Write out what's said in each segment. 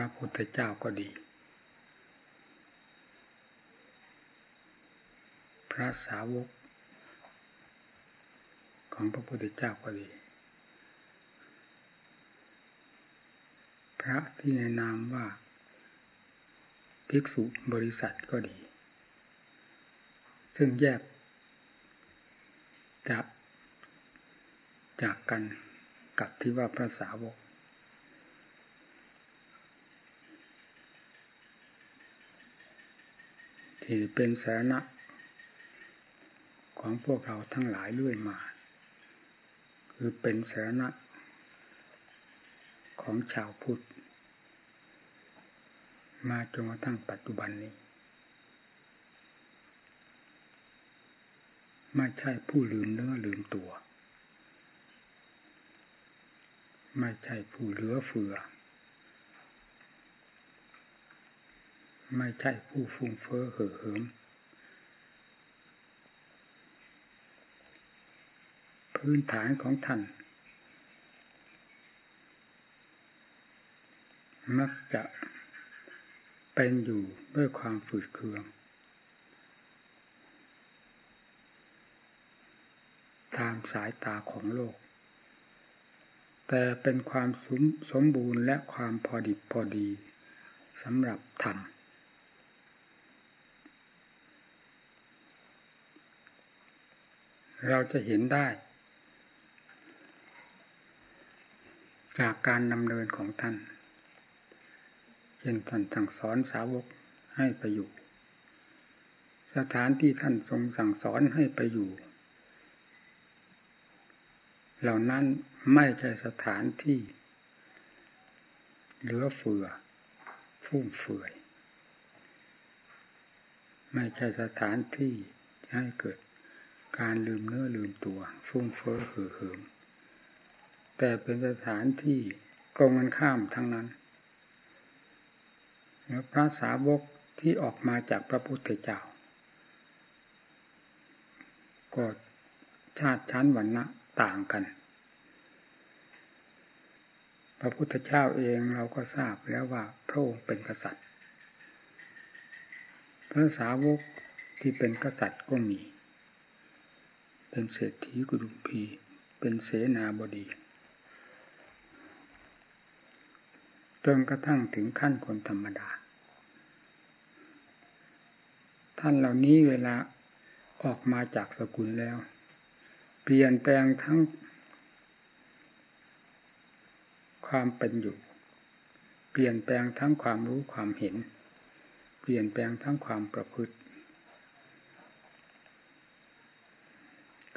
พระพุทธเจ้าก็ดี พระสาวก ของพระพุทธเจ้าก็ดี พระที่ในนามว่า ภิกษุบริษัทก็ดี ซึ่งแยกจากจากกันกับที่ว่าพระสาวก ที่เป็นสาระของพวกเราทั้งหลายเรื่อยมา คือเป็นสาระของชาวพุทธ มาจนกระทั่งปัจจุบันนี้ ไม่ใช่ผู้ลืมเนื้อลืมตัว ไม่ใช่ผู้เหลือเฟือ ไม่ใช่ผู้ฟุ้งเฟ้อเห่อเหิมพื้นฐานของท่านมักจะเป็นอยู่ด้วยความฝืดเคือง ตามสายตาของโลก แต่เป็นความสมบูรณ์และความพอดิบพอดีสำหรับธรรม เราจะเห็นได้ จากการดำเนินของท่านเช่นท่านสั่งสอนสาวกให้ไปอยู่ สถานที่ท่านทรงสั่งสอนให้ไปอยู่ เหล่านั้นไม่ใช่สถานที่ เหลือเฟือ ฟุ่มเฟือย ไม่ใช่สถานที่ให้เกิด การลืมเนื้อลืมตัวฟุ้งเฟ้อเห่อเหิมแต่เป็นสถานที่ตรงกันข้ามทั้งนั้นแล้วพระสาวกที่ออกมาจากพระพุทธเจ้าก็ชาติชั้นวรรณะต่างกัน พระพุทธเจ้าเองเราก็ทราบแล้วว่าพระองค์เป็นกษัตริย์ พระสาวกที่เป็นกษัตริย์ก็มี เป็นเศรษฐีกุดุมพี เป็นเสนาบดีจนกระทั่งถึงขั้นคนธรรมดา ท่านเหล่านี้เวลาออกมาจากสกุลแล้ว เปลี่ยนแปลงทั้ง ความเป็นอยู่ เปลี่ยนแปลงทั้งความรู้ความเห็น เปลี่ยนแปลงทั้งความประพฤติ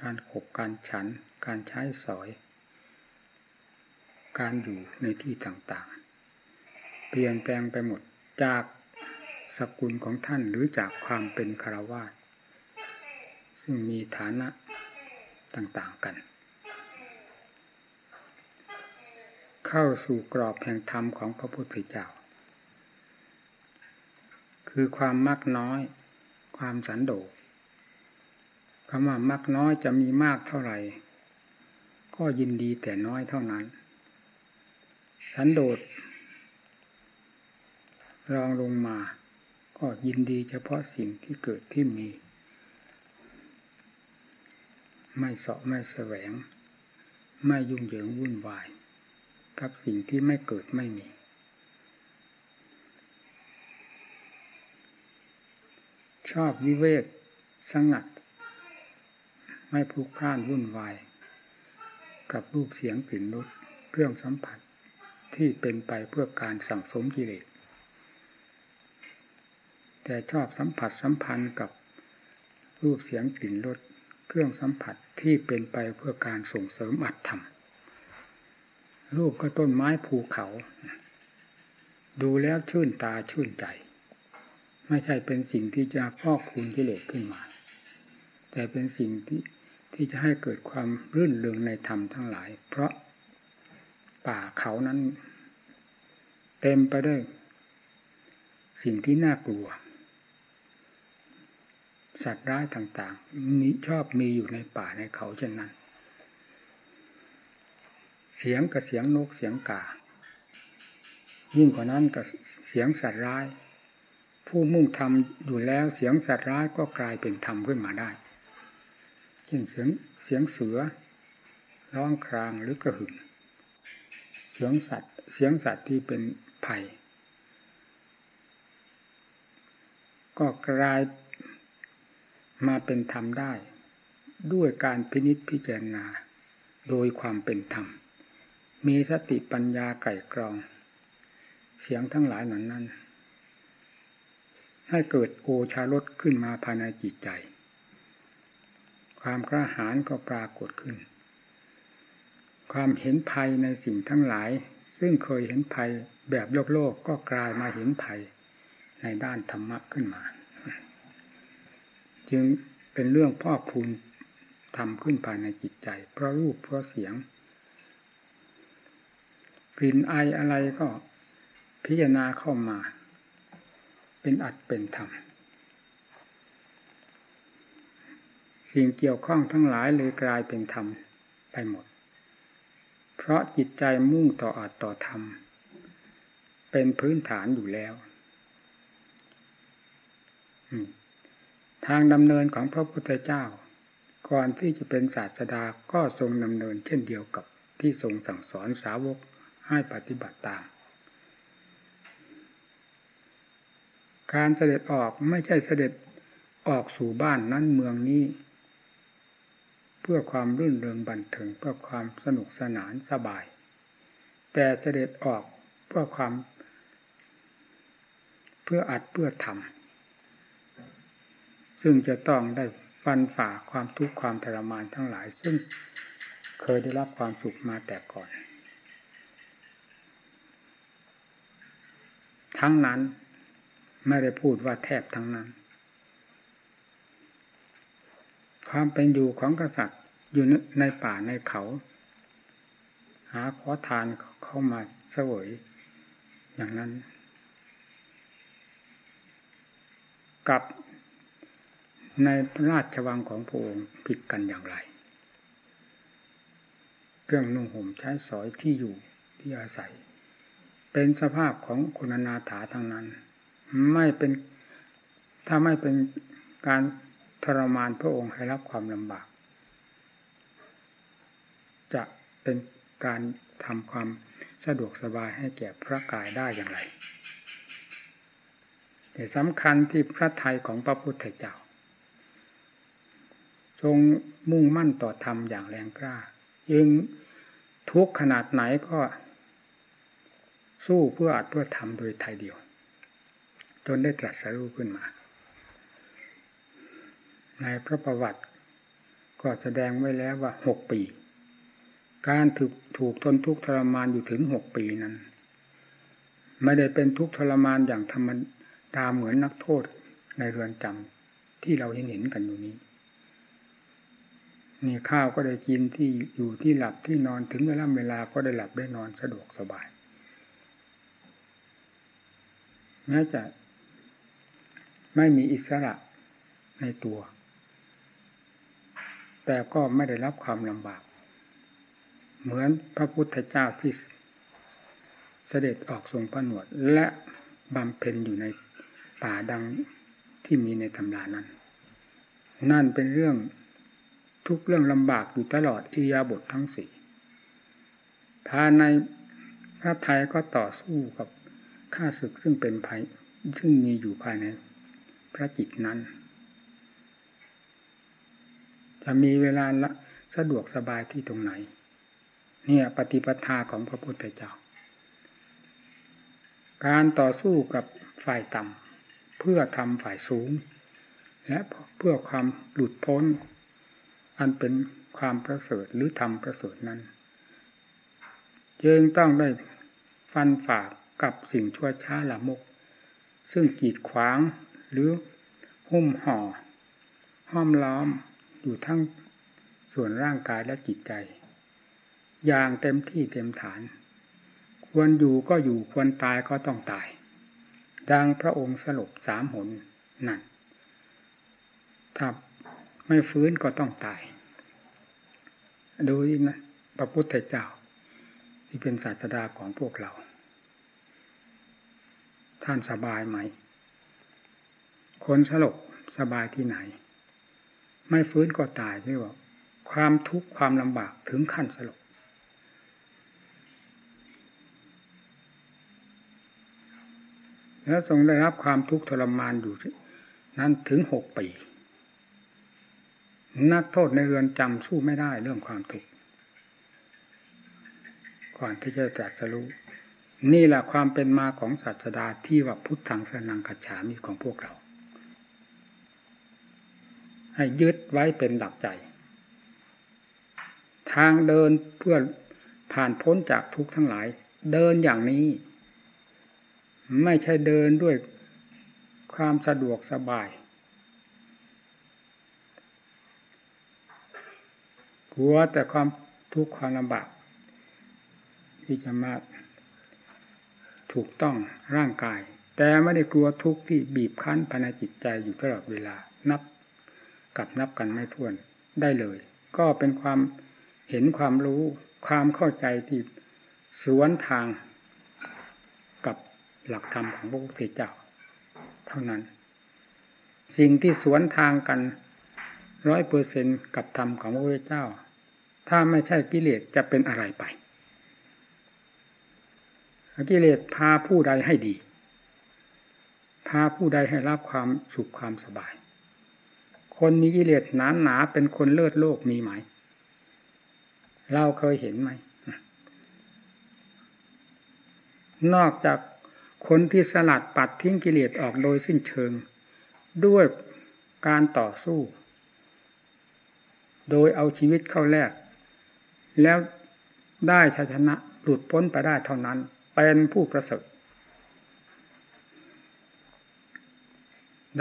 การขบการฉัน การใช้สอย การอยู่ในที่ต่างๆ เปลี่ยนแปลงไปหมดจากสกุลของท่านหรือจากความเป็นคารวาสซึ่งมีฐานะต่างๆกัน เข้าสู่กรอบแห่งธรรมของพระพุทธเจ้า คือความมักน้อย ความสันโดษ คำว่ามากน้อยจะมีมากเท่าไหร่ ก็ยินดีแต่น้อยเท่านั้น สันโดษรองลงมา ก็ยินดีเฉพาะสิ่งที่เกิดที่มี ไม่เสาะไม่แสวง ไม่ยุ่งเหยิงวุ่นวาย กับสิ่งที่ไม่เกิดไม่มีชอบวิเวกสงัด ไม่พลุกพล่านวุ่นวาย กับรูปเสียงกลิ่นรสเครื่องสัมผัสที่เป็นไปเพื่อการสั่งสมกิเลสแต่ชอบสัมผัสสัมพันธ์กับรูปเสียงกลิ่นรสเครื่องสัมผัสที่เป็นไปเพื่อการส่งเสริมอัตธรรม รูปก็ต้นไม้ภูเขา ดูแล้วชื่นตาชื่นใจ ไม่ใช่เป็นสิ่งที่จะพอกคุณกิเลสขึ้นมา แต่เป็นสิ่งที่ ที่จะให้เกิดความรื่นเริงในธรรมทั้งหลาย เพราะป่าเขานั้น เต็มไปด้วยสิ่งที่น่ากลัว สัตว์ร้ายต่างๆมีชอบมีอยู่ในป่าในเขาเช่นนั้น เสียงกับเสียงนกเสียงกา ยิ่งกว่านั้นก็เสียงสัตว์ร้าย ผู้มุ่งทำอยู่แล้วเสียงสัตว์ร้ายก็กลายเป็นธรรมขึ้นมาได้ เช่นเสียงเสียงเสือร้องครางหรือกระหึ่มเสียงสัตว์ เสียงสัตว์ที่เป็นภัย ก็กลายมาเป็นธรรมได้ ด้วยการพินิจพิจารณา โดยความเป็นธรรม มีสติปัญญาไก่กรอง เสียงทั้งหลายเหล่านั้น ให้เกิดโอชารสขึ้นมาภายในจิตใจ ความกระหายก็ปรากฏขึ้น ความเห็นภัยในสิ่งทั้งหลาย ซึ่งเคยเห็นภัยแบบโลกโลกก็กลายมาเห็นภัยในด้านธรรมะขึ้นมา จึงเป็นเรื่องพ่อพูนทำขึ้นภายในจิตใจ เพราะรูปเพราะเสียงกลิ่นไออะไรก็พิจารณาเข้ามา เป็นอัดเป็นธรรม สิ่งเกี่ยวข้องทั้งหลายเลยกลายเป็นธรรมไปหมด เพราะจิตใจมุ่งต่ออัดต่อธรรม เป็นพื้นฐานอยู่แล้วทางดำเนินของพระพุทธเจ้า ก่อนที่จะเป็นศาสดาก็ทรงดำเนินเช่นเดียวกับที่ทรงสั่งสอนสาวกให้ปฏิบัติตาม การเสด็จออกไม่ใช่เสด็จออกสู่บ้านนั้นเมืองนี้ พื่อความรื่นเริงบันเทิงเพื่อความสนุกสนานสบาย แต่เสด็จออกเพื่อความ เพื่ออัดเพื่อทำซึ่งจะต้องได้ฟันฝ่าความทุกข์ความทรมานทั้งหลาย ซึ่งเคยได้รับความสุขมาแต่ก่อน ทั้งนั้นไม่ได้พูดว่าแทบทั้งนั้นความเป็นอยู่ของกษัตริย์ อยู่ในป่าในเขา หาขอทานเข้ามาเสวย อย่างนั้น กับในราชวังของพระองค์ผิดกันอย่างไร เครื่องนุ่งห่มใช้สอยที่อยู่ที่อาศัย เป็นสภาพของคุณนาถาทั้งนั้น ไม่เป็นถ้าไม่เป็นการทรมานพระองค์ให้รับความลำบาก จะเป็นการทำความสะดวกสบายให้แก่พระกายได้อย่างไร แต่สำคัญที่พระไทยของพระพุทธเจ้า ทรงมุ่งมั่นต่อธรรมอย่างแรงกล้า ยึงทุกขนาดไหนก็สู้เพื่ออัดเพื่อทำโดยไทยเดียว จนได้ตรัสรู้ขึ้นมา ในพระประวัติก็แสดงไว้แล้วว่าหกปี การถูกถูกทนทุกข์ทรมานอยู่ถึงหกปีนั้น ไม่ได้เป็นทุกข์ทรมานอย่างธรรมดาเหมือนนักโทษในเรือนจำที่เราเห็นเห็นกันอยู่นี้นี่ข้าวก็ได้กินที่อยู่ที่หลับที่นอนถึงเวลาเวลาก็ได้หลับได้นอนสะดวกสบายแม้จะไม่มีอิสระในตัว แต่ก็ไม่ได้รับความลำบาก เหมือนพระพุทธเจ้าที่เสด็จออกทรงผนวด และบำเพ็ญอยู่ในป่าดังที่มีในตำรานั้น นั่นเป็นเรื่องทุกเรื่องลำบากอยู่ตลอดอิยาบททั้งสี่ภายในพระไทยก็ต่อสู้กับข้าศึกซึ่งเป็นภัยซึ่งมีอยู่ภายในพระจิตนั้น จะมีเวลาละสะดวกสบายที่ตรงไหน เนี่ยปฏิปทาของพระพุทธเจ้า การต่อสู้กับฝ่ายต่ำเพื่อทำฝ่ายสูง และเพื่อความหลุดพ้น อันเป็นความประเสริฐหรือธรรมประเสริฐนั้นจึงต้องได้ฟันฝ่ากับสิ่งชั่วช้าละมก ซึ่งกีดขวางหรือหุ้มห่อ ห้อมล้อมอยู่ทั้งส่วนร่างกายและจิตใจ อย่างเต็มที่เต็มฐาน ควรอยู่ก็อยู่ควรตายก็ต้องตาย ดังพระองค์สลบสามหนนั่นถ้าไม่ฟื้นก็ต้องตาย ดูนี่นะพระพุทธเจ้า ที่เป็นศาสดาของพวกเรา ท่านสบายไหม คนสลบสบายที่ไหน ไม่ฟื้นก็ตายที่ว่าความทุกข์ความลำบากถึงขั้นสลบ แล้วทรงได้รับความทุกข์ทรมานอยู่นั้นถึงหกปี นักโทษในเรือนจำสู้ไม่ได้เรื่องความทุกข์ก่อนที่จะตรัสรู้นี่แหละความเป็นมาของศาสดาที่ว่าพุทธังสนังกัจฉามีของพวกเรา ให้ยึดไว้เป็นหลักใจ ทางเดินเพื่อผ่านพ้นจากทุกข์ทั้งหลาย เดินอย่างนี้ ไม่ใช่เดินด้วยความสะดวกสบายกลัวแต่ความทุกข์ความลำบากที่จะมาถูกต้องร่างกาย แต่ไม่ได้กลัวทุกข์ที่บีบคั้นภายในจิตใจอยู่ตลอดเวลานับกับนับกันไม่ถ้วนได้เลย ก็เป็นความเห็นความรู้ความเข้าใจที่สวนทาง หลักธรรมของพระพุทธเจ้า เท่านั้น สิ่งที่สวนทางกันร้อยเปอร์เซนกับธรรมของพระพุทธเจ้า ถ้าไม่ใช่กิเลสจะเป็นอะไรไปกิเลสพาผู้ใดให้ดี พาผู้ใดให้รับความสุขความสบาย คนมีกิเลสหนาหนาเป็นคนเลิศโลกมีไหม เราเคยเห็นไหม นอกจาก คนที่สลัดปัดทิ้งกิเลสออกโดยสิ้นเชิง ด้วยการต่อสู้ โดยเอาชีวิตเข้าแลกแล้วได้ชัยชนะหลุดพ้นไปได้เท่านั้น เป็นผู้ประเสริฐ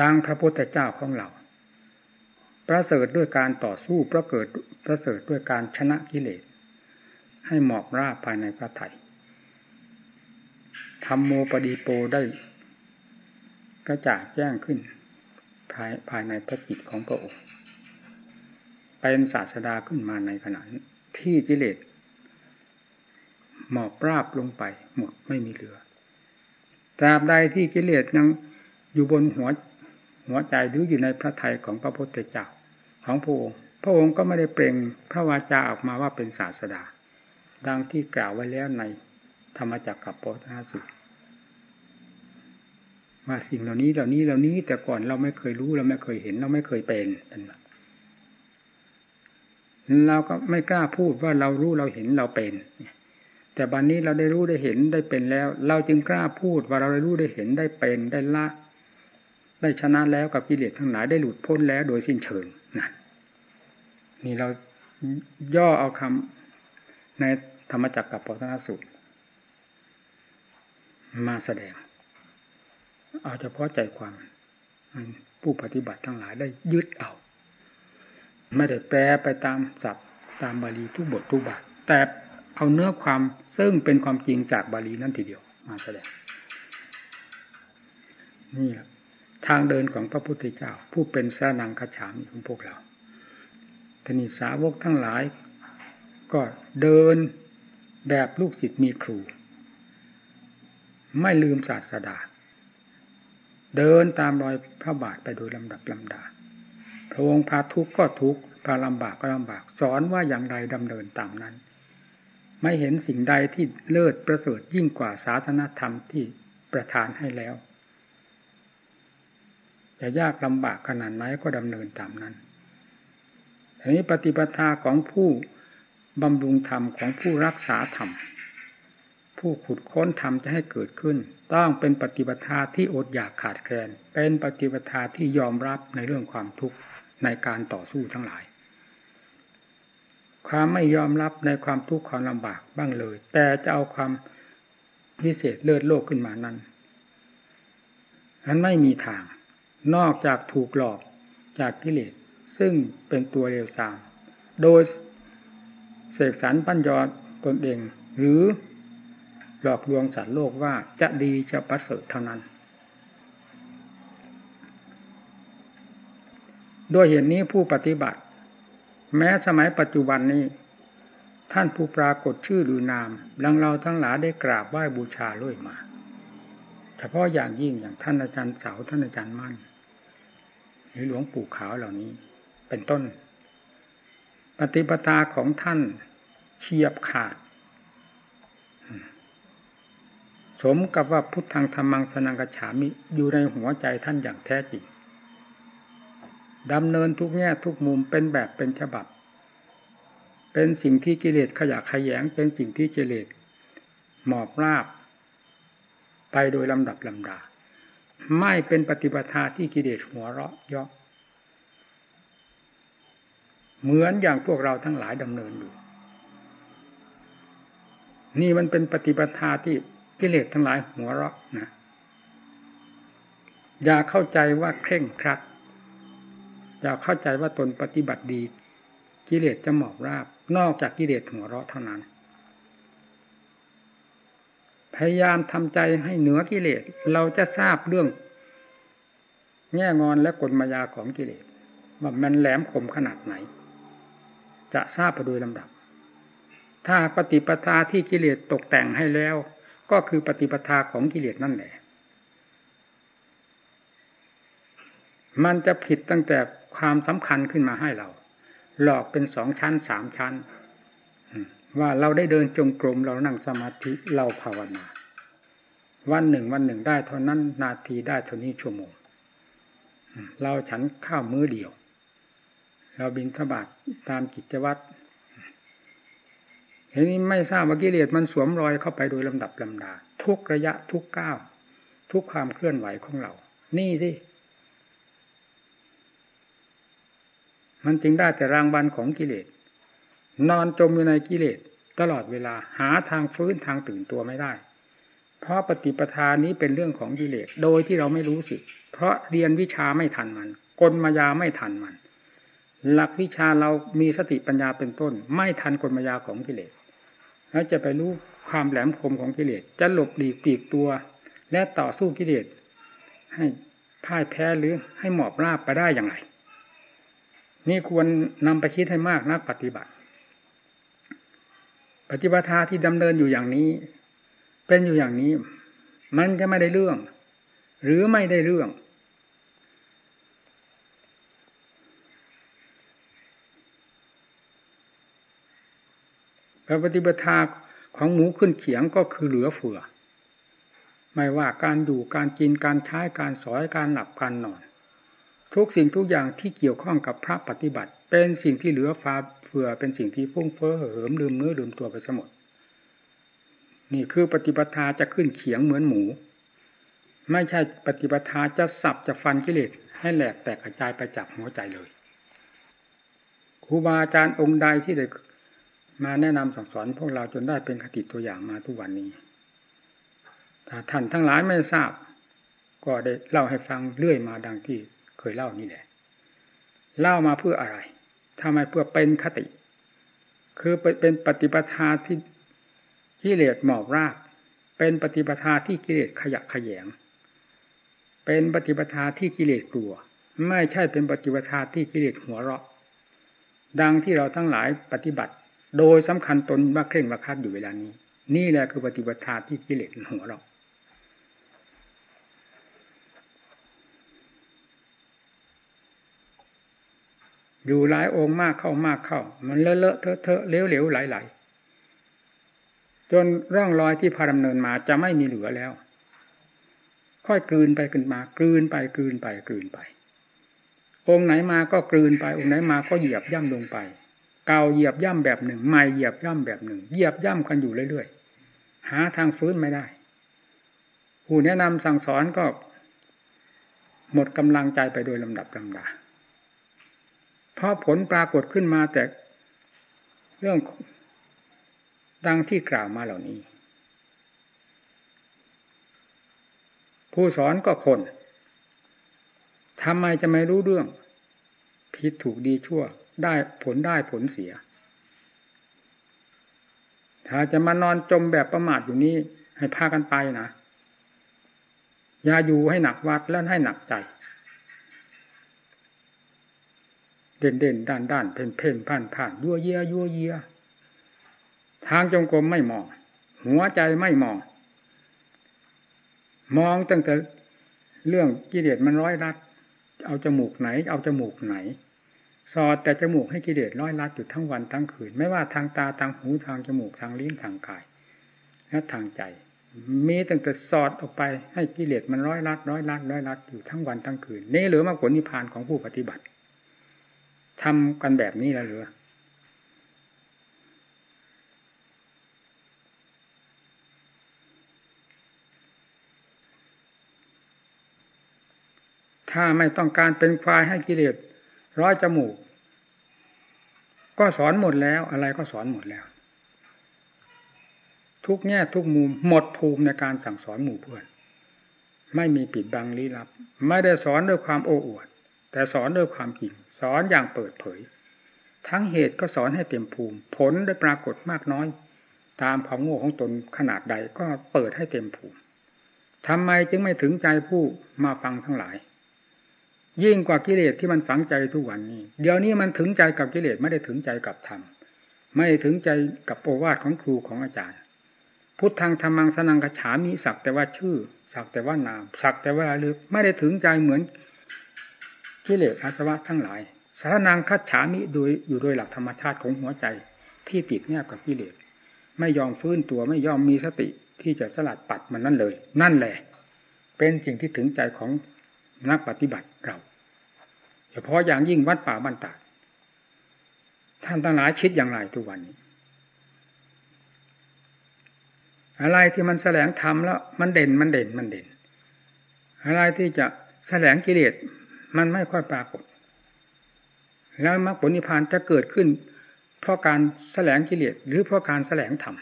ดังพระพุทธเจ้าของเรา ประเสริฐด้วยการต่อสู้ประเกิดประเสริฐด้วยการชนะกิเลส ให้หมอบราบภายในพระไถ่ ทำโมปดีโปได้กระจ่างแจ้งขึ้น ภายภายในพระจิตของพระองค์เป็นศาสดาขึ้นมาในขณะที่กิเลสหมอบราบลงไปหมดไม่มีเหลือตราบใดที่กิเลสยังอยู่บนหัวหัวใจหรืออยู่ในพระทัยของพระพุทธเจ้าของพระองค์ พระองค์ก็ไม่ได้เปล่งพระวาจาออกมาว่าเป็นศาสดา ดังที่กล่าวไว้แล้วใน ธรรมจักรกับปทาสุว่าสิ่งเหล่านี้เหล่านี้เหล่านี้ แต่ก่อนเราไม่เคยรู้เราไม่เคยเห็น เราไม่เคยเป็นนั่นแหละเราก็ไม่กล้าพูดว่าเรารู้เราเห็นเราเป็น แต่บัดนนี้เราได้รู้ได้เห็นได้เป็นแล้ว เราจึงกล้าพูดว่าเราได้รู้ได้เห็นได้เป็นได้ละ ได้ชนะแล้วกับกิเลสทั้งหลายได้หลุดพ้นแล้วโดยสิ้นเชิงนะนี่เราย่อเอาคำในธรรมจักรกับปตนสุต มาแสดง เอาเฉพาะใจความผู้ปฏิบัติทั้งหลายได้ยึดเอา ไม่ได้แปลไปตามศัพท์ตามบาลีทุกบททุกบาทแต่เอาเนื้อความซึ่งเป็นความจริงจากบาลีนั่นทีเดียว มาแสดง นี่ทางเดินของพระพุทธเจ้า ผู้เป็นสานังคฉามของพวกเราทนิสาวกทั้งหลาย ก็เดินแบบลูกศิษย์มีครู ไม่ลืมศาสดา เดินตามรอยพระบาทไปโดยลำดับลำดา พระองค์พาทุกข์ก็ทุกข์พาลำบากก็ลำบาก สอนว่าอย่างไรดำเนินตามนั้น ไม่เห็นสิ่งใดที่เลิศประเสริฐยิ่งกว่าศาสนธรรมที่ประทานให้แล้วจะยากลำบากขนาดไหนก็ดำเนินตามนั้นอันนี้ปฏิปทาของผู้บำรุงธรรมของผู้รักษาธรรม ผู้ขุดค้นธรรมจะให้เกิดขึ้น ต้องเป็นปฏิปทาที่อดอยากขาดแคลน เป็นปฏิปทาที่ยอมรับในเรื่องความทุกข์ในการต่อสู้ทั้งหลาย ความไม่ยอมรับในความทุกข์ความลำบากบ้างเลย แต่จะเอาความพิเศษเลิศโลกขึ้นมานั้นนั้นไม่มีทาง นอกจากถูกหลอกจากกิเลสซึ่งเป็นตัวเร็วสาม โดยเสกสรรปัญญาตนเอง หรือ หลอกลวงสัตว์โลกว่าจะดีจะประเสริฐเท่านั้น ด้วยเหตุนี้ผู้ปฏิบัติ แม้สมัยปัจจุบันนี้ ท่านผู้ปรากฏชื่อหรือนามดังเราทั้งหลายได้กราบไหว้บูชาเรื่อยมา เฉพาะอย่างยิ่งอย่างท่านอาจารย์เสาท่านอาจารย์มั่นหรือหลวงปู่ขาวเหล่านี้ เป็นต้น ปฏิปทาของท่านเฉียบขาด สมกับว่าพุทธังธรรมังสนังกฉามิ อยู่ในหัวใจท่านอย่างแท้จริงดำเนินทุกแง่ทุกมุมเป็นแบบเป็นฉบับ เป็นสิ่งที่กิเลสขยะขยง เป็นสิ่งที่กิเลสหมอบราบ ไปโดยลำดับลำดา ไม่เป็นปฏิปทาที่กิเลสหัวเราะยาะเหมือนอย่างพวกเราทั้งหลายดำเนินอยู่ นี่มันเป็นปฏิปทาที่ กิเลสทั้งหลายหัวเราะนะอย่าเข้าใจว่าเคร่งครัด อย่าเข้าใจว่าตนปฏิบัติดี กิเลสจะหมอบราบ นอกจากกิเลสหัวเราะเท่านั้น พยายามทำใจให้เหนือกิเลส เราจะทราบเรื่อง แง่งอนและกลมายาของกิเลสว่ามันแหลมคมขนาดไหน จะทราบไปโดยลำดับ ถ้าปฏิปทาที่กิเลสตกแต่งให้แล้ว ก็คือปฏิปทาของกิเลสนั่นแหละ มันจะผิดตั้งแต่ความสำคัญขึ้นมาให้เรา หลอกเป็นสองชั้นสามชั้น ว่าเราได้เดินจงกรมเรานั่งสมาธิเราภาวนา วันหนึ่งวันหนึ่งได้เท่านั้น นาทีได้เท่านี้ชั่วโมง เราฉันข้าวมื้อเดียว เราบินทบาทตามกิจวัตร เห็นนี้ไม่ทราบว่ากิเลสมันสวมรอยเข้าไปโดยลำดับลำดา ทุกระยะทุกก้าวทุกความเคลื่อนไหวของเรา นี่สิ มันจึงได้แต่รางวัลของกิเลส นอนจมอยู่ในกิเลส ตลอดเวลาหาทางฟื้นทางตื่นตัวไม่ได้ เพราะปฏิปทานนี้เป็นเรื่องของกิเลส โดยที่เราไม่รู้สิเพราะเรียนวิชาไม่ทันมัน กลมายาไม่ทันมัน หลักวิชาเรามีสติปัญญาเป็นต้น ไม่ทันกลมายาของกิเลส แล้วจะไปรู้ความแหลมคมของกิเลสจะหลบหลีกปีกตัว และต่อสู้กิเลสให้พ่ายแพ้หรือให้หมอบราบไปได้อย่างไร นี่ควรนำไปคิดให้มากนักปฏิบัติ ปฏิบัติที่ดำเนินอยู่อย่างนี้ เป็นอยู่อย่างนี้ มันจะไม่ได้เรื่อง หรือไม่ได้เรื่อง ปฏิบัติของหมูขึ้นเขียงก็คือเหลือเฟือ ไม่ว่าการดูการกินการใช้การสอยการหลับการนอน ทุกสิ่งทุกอย่างที่เกี่ยวข้องกับพระปฏิบัติ เป็นสิ่งที่เหลือฟ้าเฟือเป็นสิ่งที่ฟุ้งเฟ้อเหิมลืมเนื้อลืมตัวไปสมดนี่คือปฏิปทาจะขึ้นเขียงเหมือนหมู ไม่ใช่ปฏิปทาจะสับจะฟันกิเลสให้แหลกแตกกระจายไปจากหัวใจเลยครูบาอาจารย์องค์ใดที่ได้ มาแนะนำสั่งสอนพวกเราจนได้เป็นคติตัวอย่างมาทุกวันนี้ถ้าท่านทั้งหลายไม่ทราบ ก็ได้เล่าให้ฟังเรื่อยมาดังที่เคยเล่านี่แหละ เล่ามาเพื่ออะไรทำไมเพื่อเป็นคติ คือเป็นปฏิปทาที่กิเลสหมอบราก เป็นปฏิปทาที่กิเลสขยะขยง เป็นปฏิปทาที่กิเลสกลัว ไม่ใช่เป็นปฏิปทาที่กิเลสหัวเราะ ดังที่เราทั้งหลายปฏิบัติ โดยสำคัญตนว่าเคร่งว่าคัดอยู่เวลานี้ นี่แหละคือปฏิปทาที่กิเลสหัวเราอยู่หลายองค์มากเข้ามากเข้า มันเลอะเลอะเทอะเทอะเลี้ยวเหลวไหลไหลจนร่องรอยที่พาดำเนินมาจะไม่มีเหลือแล้ว ค่อยกลืนไปกลืนมากลืนไปกลืนไปกลืนไป องค์ไหนมาก็กลืนไป องค์ไหนมาก็เหยียบย่ำลงไป เกาเหยียบย่ำแบบหนึ่งไม่เหยียบย่ำแบบหนึ่ง เหยียบย่ำกันอยู่เรื่อยๆหาทางฟื้นไม่ได้ ผู้แนะนำสั่งสอนก็ หมดกำลังใจไปโดยลำดับลำดาเพราะผลปรากฏขึ้นมาแต่เรื่องดังที่กล่าวมาเหล่านี้ ผู้สอนก็คนทำไมจะไม่รู้เรื่องผิดถูกดีชั่ว ได้ผลได้ผลเสีย ถ้าจะมานอนจมแบบประมาทอยู่นี้ ให้พากันไปนะอย่าอยู่ให้หนักวัดแล้วให้หนักใจ เด่นเด่นด้านด้านเพ่นเพ่นผ่านผ่านยั่วเยียยั่วเยียทางจงกรมไม่มอง หัวใจไม่มอง มองตั้งแต่เรื่องกิเลสมันร้อยรัด เอาจมูกไหน เอาจมูกไหน สอดแต่จมูกให้กิเลสร้อยรัดอยู่ทั้งวันทั้งคืน ไม่ว่าทางตาทางหูทางจมูกทางลิ้นทางกายและทางใจ มีตั้งแต่สอดออกไปให้กิเลสมันร้อยรัดร้อยรัดร้อยรัดอยู่ทั้งวันทั้งคืนนี่หรือมาผลนิพพานของผู้ปฏิบัติทำกันแบบนี้แล้วหรือถ้าไม่ต้องการเป็นควายให้กิเลส ร้อยจมูก ก็สอนหมดแล้ว อะไรก็สอนหมดแล้ว ทุกแง่ทุกมุมหมดภูมิในการสั่งสอนหมู่เพื่อน ไม่มีปิดบังลี้ลับ ไม่ได้สอนด้วยความโอ้อวด แต่สอนด้วยความจริง สอนอย่างเปิดเผย ทั้งเหตุก็สอนให้เต็มภูมิ ผลได้ปรากฏมากน้อย ตามความโง่ของตนขนาดใดก็เปิดให้เต็มภูมิทำไมจึงไม่ถึงใจผู้มาฟังทั้งหลาย ยิ่งกว่ากิเลสที่มันฝังใจทุกวันนี้ เดี๋ยวนี้มันถึงใจกับกิเลสไม่ได้ถึงใจกับธรรมไม่ถึงใจกับโอวาทของครูของอาจารย์ พุทธังธรรมังสนังกระฉามีสักแต่ว่าชื่อ สักแต่ว่านาม สักแต่ว่าลึกไม่ได้ถึงใจเหมือนกิเลสอาสวะทั้งหลายสารนางคัดฉามิโดยอยู่โดยหลักธรรมชาติของหัวใจที่ติดแนบกับกิเลสไม่ยอมฟื้นตัวไม่ยอมมีสติที่จะสลัดปัดมันนั่นเลย นั่นแหละ เป็นสิ่งที่ถึงใจของนักปฏิบัติเรา พาะอย่างยิ่งวัดป่าบ้านตาดท่านตั้งหลายคิดอย่างไรทุกวันนี้ อะไรที่มันแสลงธรรมแล้ว มันเด่นมันเด่นมันเด่น อะไรที่จะแสลงกิเลสมันไม่ค่อยปรากฏ แล้วมรรคผลนิพพานจะเกิดขึ้น เพราะการแสลงกิเลสหรือเพราะการแสลงธรรม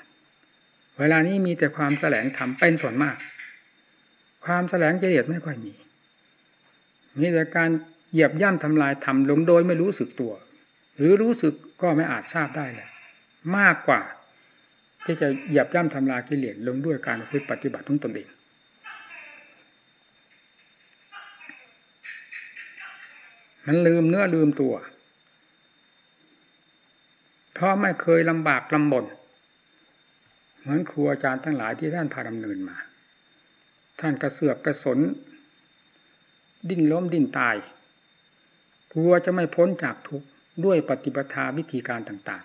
เวลานี้มีแต่ความแสลงธรรมเป็นส่วนมาก ความแสลงกิเลสไม่ค่อยมีมีแต่การ เหยียบย่ำทำลายทำลงโดยไม่รู้สึกตัว หรือรู้สึกก็ไม่อาจทราบได้เลยมากกว่า ที่จะเหยียบย่ำทำลายกิเลสลงด้วยการพิปฏิบัติของตนเองมันลืมเนื้อลืมตัว เพราะไม่เคยลำบากลำบน เหมือนครูอาจารย์ทั้งหลายที่ท่านพาดำเนินมา ท่านกระเสือกกระสน ดิ้นล้มดิ้นตาย กลัวจะไม่พ้นจากทุกข์ด้วยปฏิปทาวิธีการต่าง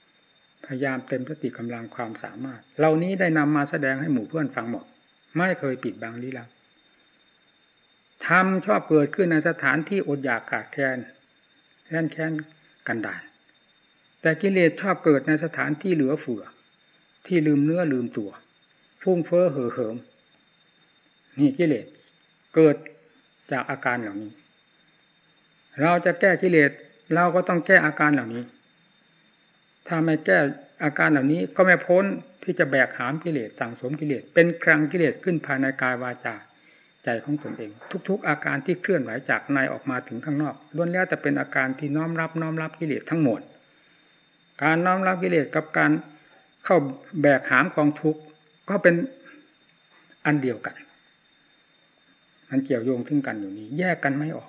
ๆ พยายามเต็มสติกำลังความสามารถ เหล่านี้ได้นำมาแสดงให้หมู่เพื่อนฟังหมด ไม่เคยปิดบังลี้ลับธรรมชอบเกิดขึ้นในสถานที่อดอยากขาดแคลนแค้นแค้นกันดานแต่กิเลสชอบเกิดในสถานที่เหลือเฟือ ที่ลืมเนื้อลืมตัว ฟุ้งเฟ้อเห่อเหิมนี่กิเลสเกิดจากอาการเหล่านี้ เราจะแก้กิเลสเราก็ต้องแก้อาการเหล่านี้ ถ้าไม่แก้อาการเหล่านี้ก็ไม่พ้นที่จะแบกหามกิเลสสั่งสมกิเลสเป็นครังกิเลสขึ้นภายในกายวาจาใจของตนเอง ทุก ๆ อาการที่เคลื่อนไหวจากในออกมาถึงข้างนอกล้วนแล้วแต่เป็นอาการที่น้อมรับน้อมรับกิเลสทั้งหมด การน้อมรับกิเลสกับการเข้าแบกหามกองทุกข์ก็เป็นอันเดียวกัน มันเกี่ยวโยงถึงกันอยู่นี้ แยกกันไม่ออก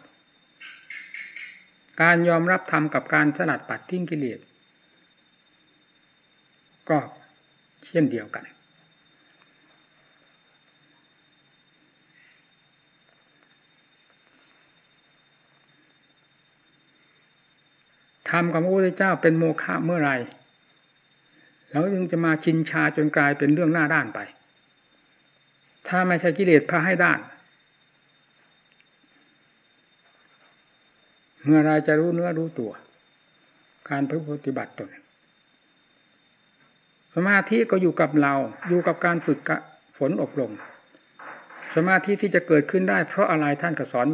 การยอมรับธรรมกับการสลัดปัดทิ้งกิเลสก็เช่นเดียวกัน ธรรมกับพระพุทธเจ้าเป็นโมฆะเมื่อไรแล้วจึงจะมาชินชาจนกลายเป็นเรื่องหน้าด้านไป ถ้าไม่ใช่กิเลสพาให้ด้าน เมื่อไรจะรู้เนื้อรู้ตัว การปฏิบัติตนสมาธิก็อยู่กับเรา อยู่กับการฝึกฝนอบรมสมาธิที่จะเกิดขึ้นได้เพราะอะไรท่านก็สอน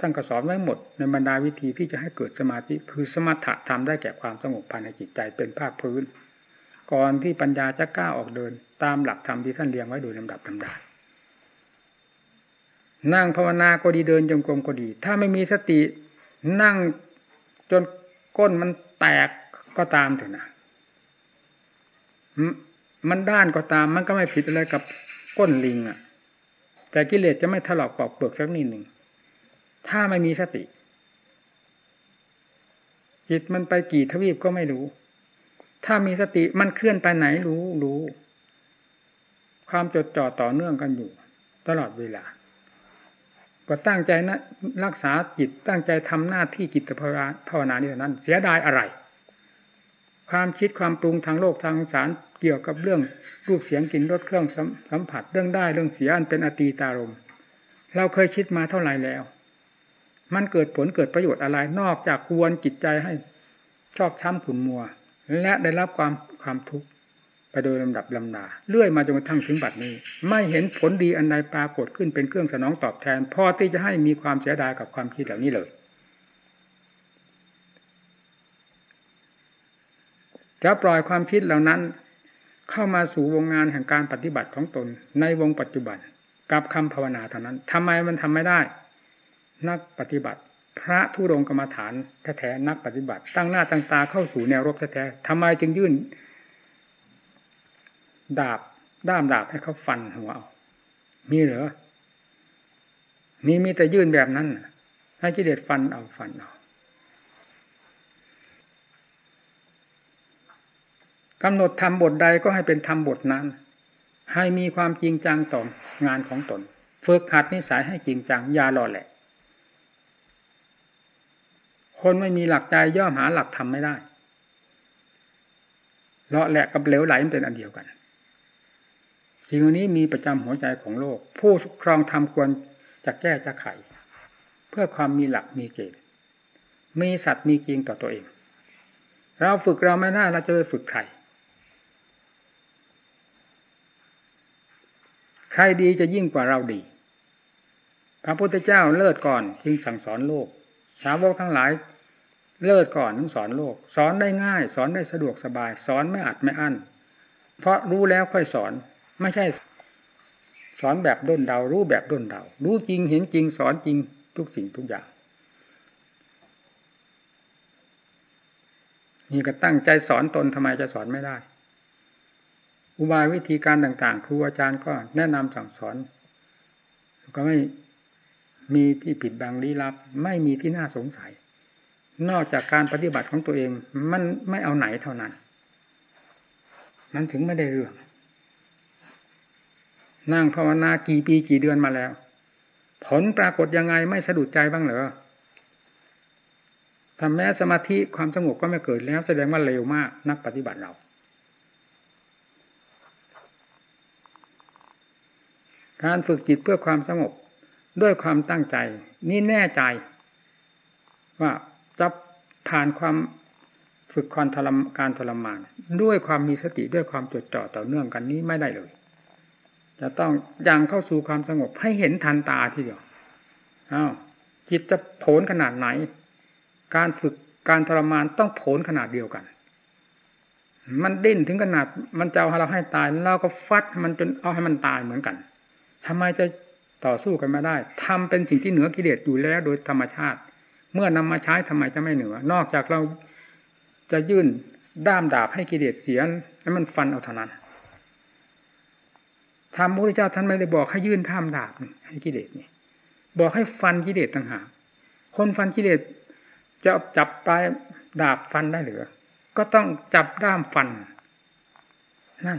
ท่านก็สอนไว้หมด ในบรรดาวิธีที่จะให้เกิดสมาธิคือสมถะทำได้แก่ความสงบภายในจิตใจเป็นภาคพื้น ก่อนที่ปัญญาจะกล้าออกเดิน ตามหลักธรรมที่ท่านเรียงไว้โดยลำดับลำดานั่งภาวนาก็ดีเดินจงกรมก็ดี ถ้าไม่มีสติ นั่งจนก้นมันแตกก็ตามเถอะนะมันด้านก็ตามมันก็ไม่ผิดอะไรกับก้นลิงอะ แต่กิเลสจะไม่ถลอกปอกเปลือกสักนิดหนึ่ง ถ้าไม่มีสติจิตมันไปกี่ทวีปก็ไม่รู้ ถ้ามีสติมันเคลื่อนไปไหนรู้รู้ ความจดจ่อต่อเนื่องกันอยู่ ตลอดเวลา ก็ตั้งใจนะรักษาจิตตั้งใจทำหน้าที่จิตภาวนานี้เท่านั้น เสียดายอะไร ความคิดความปรุงทางโลกทางสารเกี่ยวกับเรื่องรูปเสียงกลิ่นรสเครื่องสัมผัสเรื่องได้เรื่องเสียอันเป็นอตีตารมเราเคยคิดมาเท่าไหร่แล้ว มันเกิดผลเกิดประโยชน์อะไรนอกจากควรจิตใจให้ชอบช้ำขุนมัว และได้รับความความทุกข์ ไปโดยลำดับลำนาเลื่อยมาจนกระทั่งถึงบัดนี้ ไม่เห็นผลดีอันใดปรากฏขึ้นเป็นเครื่องสนองตอบแทน พอที่จะให้มีความเสียดายกับความคิดเหล่านี้เลย จะปล่อยความคิดเหล่านั้น เข้ามาสู่วงงานแห่งการปฏิบัติของตน ในวงปัจจุบันกับคำภาวนาเท่านั้นทำไมมันทำไม่ได้ นักปฏิบัติ พระทุรงกรรมฐานแท้ๆนักปฏิบัติ ตั้งหน้าตั้งตาเข้าสู่แนวรบแท้ๆทำไมจึงยื่น ดาบด้ามดาบให้เขาฟันหัวเอามีเหรอมีมีแต่ยื่นแบบนั้นให้กิเลสฟันเอาฟันเอากำหนดทำบทใดก็ให้เป็นทำบทนั้น ให้มีความจริงจังต่องานของตนฝึกหัดนิสัยให้จริงจังอย่าหล่อแหละ คนไม่มีหลักใจย่อมหาหลักทำไม่ได้เลาะแหละกับเหลวไหลมันเป็นอันเดียวกัน สิ่งนี้มีประจำหัวใจของโลก ผู้ครองธรรมควรจะแก้จะไข เพื่อความมีหลักมีเกณฑ์มีสัตว์มีจริงต่อตัวเอง เราฝึกเราไม่ได้เราจะไปฝึกใคร ใครดีจะยิ่งกว่าเราดี พระพุทธเจ้าเลิศก่อนจึงสั่งสอนโลก สาวกทั้งหลายเลิศก่อนถึงสอนโลก สอนได้ง่าย สอนได้สะดวกสบาย สอนไม่อัดไม่อั้น เพราะรู้แล้วค่อยสอน ไม่ใช่ สอนแบบด้นเดา รู้แบบด้นเดา รู้จริงเห็นจริง สอนจริงทุกสิ่งทุกอย่าง นี่ก็ตั้งใจสอนตนทำไมจะสอนไม่ได้ อุบายวิธีการต่าง ๆ ครูอาจารย์ก็แนะนำสั่งสอน ก็ไม่มีที่ผิดบางลี้ลับ ไม่มีที่น่าสงสัย นอกจากการปฏิบัติของตัวเอง มันไม่เอาไหนเท่านั้น มันถึงไม่ได้เรื่อง นั่งภาวนากี่ปีกี่เดือนมาแล้ว ผลปรากฏยังไงไม่สะดุดใจบ้างเหรอทำแม้สมาธิความสงบก็ไม่เกิดแล้ว แสดงว่าเร็วมากนักปฏิบัติเรา การฝึกจิตเพื่อความสงบด้วยความตั้งใจ นี่แน่ใจ ว่าจะผ่านความฝึกความทรมการทรมาน ด้วยความมีสติด้วยความจดจ่อต่อเนื่องกันนี้ไม่ได้เลย จะต้องยังเข้าสู่ความสงบให้เห็นทันตาทีเดียวอ้าวจิตจะโผนขนาดไหน การฝึกการทรมานต้องโผนขนาดเดียวกัน มันดิ้นถึงขนาด มันจะเอาเราให้ตายเราก็ฟัดมันจนเอาให้มันตายเหมือนกันทำไมจะต่อสู้กันมาได้ทำเป็นสิ่งที่เหนือกิเลสอยู่แล้วโดยธรรมชาติ เมื่อนำมาใช้ทำไมจะไม่เหนือ นอกจากเราจะยื่นด้ามดาบให้กิเลสเสียให้มันฟันเอาเท่านั้น ธรรมพระพุทธเจ้าท่านไม่ได้บอกให้ยื่นท่ามดาบให้กิเลสนี่บอกให้ฟันกิเลสต่างหากคนฟันกิเลสจะจับปลายดาบฟันได้หรือก็ต้องจับด้ามฟันนั่น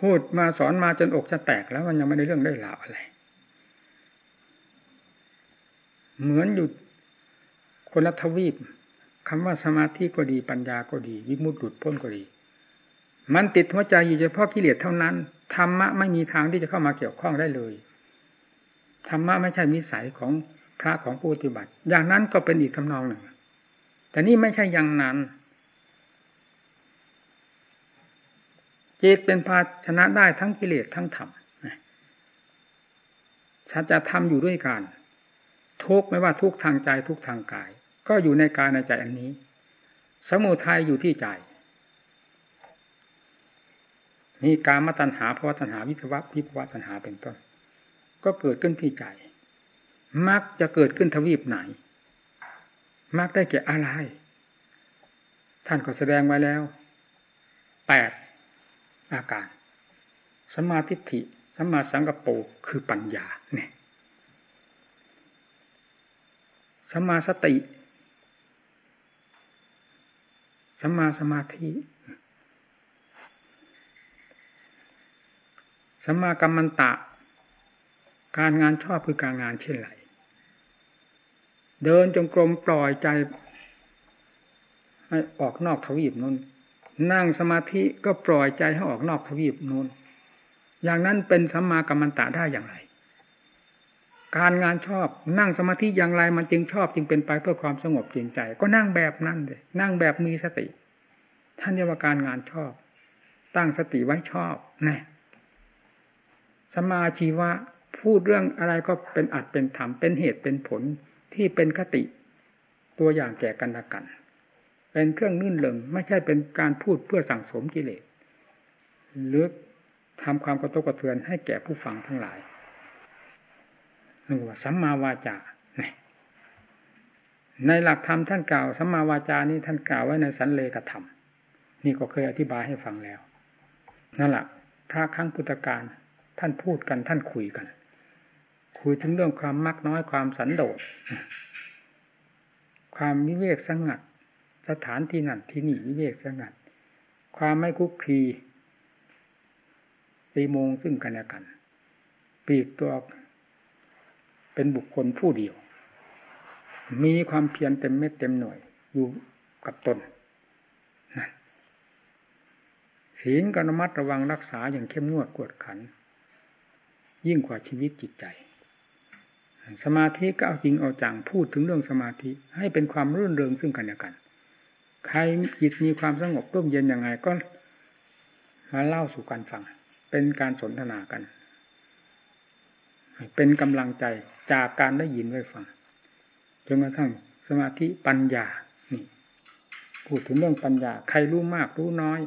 พูดมาสอนมาจนอกจะแตกแล้วมันยังไม่ได้เรื่องได้ราวอะไร เหมือนอยู่คนละทวีป คำว่าสมาธิก็ดีปัญญาก็ดีวิมุตติหลุดพ้นก็ดี มันติดหัวใจอยู่เฉพาะกิเลสเท่านั้นธรรมะไม่มีทางที่จะเข้ามาเกี่ยวข้องได้เลยธรรมะไม่ใช่มิสัยของพระของผู้ปฏิบัติ อย่างนั้นก็เป็นอีกคำนองหนึ่ง แต่นี่ไม่ใช่อย่างนั้นจิตเป็นภาชนะได้ทั้งกิเลสทั้งธรรมฉันจะทำอยู่ด้วยกันทุกไม่ว่าทุกทางใจทุกทางกาย ก็อยู่ในกายในใจอันนี้ สมุทัยอยู่ที่ใจมีการมาตัญหาภาวะตัญหาวิภวะพิภวะตัญหาเป็นต้น ก็เกิดขึ้นที่ใจมักจะเกิดขึ้นทวีปไหน มักได้แก่อะไร ท่านก็แสดงไว้แล้วแปดอาการสมาธิฐิสมาสังกปรคือปัญญาเนี่ยสมาสติ สัมมาสมาธิสัมมากัมมันตะ การงานชอบคือการงานเช่นไรเดินจงกรมปล่อยใจให้ออกนอกทวีปนู้นนั่งสมาธิก็ปล่อยใจให้ออกนอกทวีปนู้นอย่างนั้นเป็นสัมมากัมมันตะได้อย่างไร การงานชอบนั่งสมาธิอย่างไรมันจึงชอบจึงเป็นไปเพื่อความสงบเย็นใจ ก็นั่งแบบนั้นเลยนั่งแบบมีสติ ท่านเรียกว่าการงานชอบ ตั้งสติไว้ชอบนะสมาชีวะพูดเรื่องอะไรก็เป็นอัดเป็นธรรมเป็นเหตุเป็นผลที่เป็นคติ ตัวอย่างแก่กันละกัน เป็นเครื่องนื่นเริงไม่ใช่เป็นการพูดเพื่อสั่งสมกิเลสหรือทำความกระทบกระเทือนให้แก่ผู้ฟังทั้งหลาย นี่ว่าสัมมาวาจาในหลักธรรมท่านกล่าวสัมมาวาจานี้ท่านกล่าวไว้ในสันเลกธรรม นี่ก็เคยอธิบายให้ฟังแล้วนั่นแหละพระครั้งพุทธการท่านพูดกันท่านคุยกัน คุยถึงเรื่องความมักน้อยความสันโดษความวิเวกสงัด สถานที่นั่นที่นี่วิเวกสงัด ความไม่คุกคีตีมงซึ่งกันและกัน ปีกตัว เป็นบุคคลผู้เดียว มีความเพียรเต็มเม็ดเต็มหน่วยอยู่กับตนศีลกรมัดระวังรักษาอย่างเข้มงวดกวดขัน ยิ่งกว่าชีวิตจิตใจ สมาธิก็เอาจริงเอาจังพูดถึงเรื่องสมาธิ ให้เป็นความรื่นเริงซึ่งกันและกัน ใครจิตมีความสงบร่มเย็นยังไงก็มาเล่าสู่กันฟัง เป็นการสนทนากัน เป็นกำลังใจ จากการได้ยินได้ฟังจนกระทั่งสมาธิปัญญานี่พูดถึงเรื่องปัญญา ใครรู้มากรู้น้อย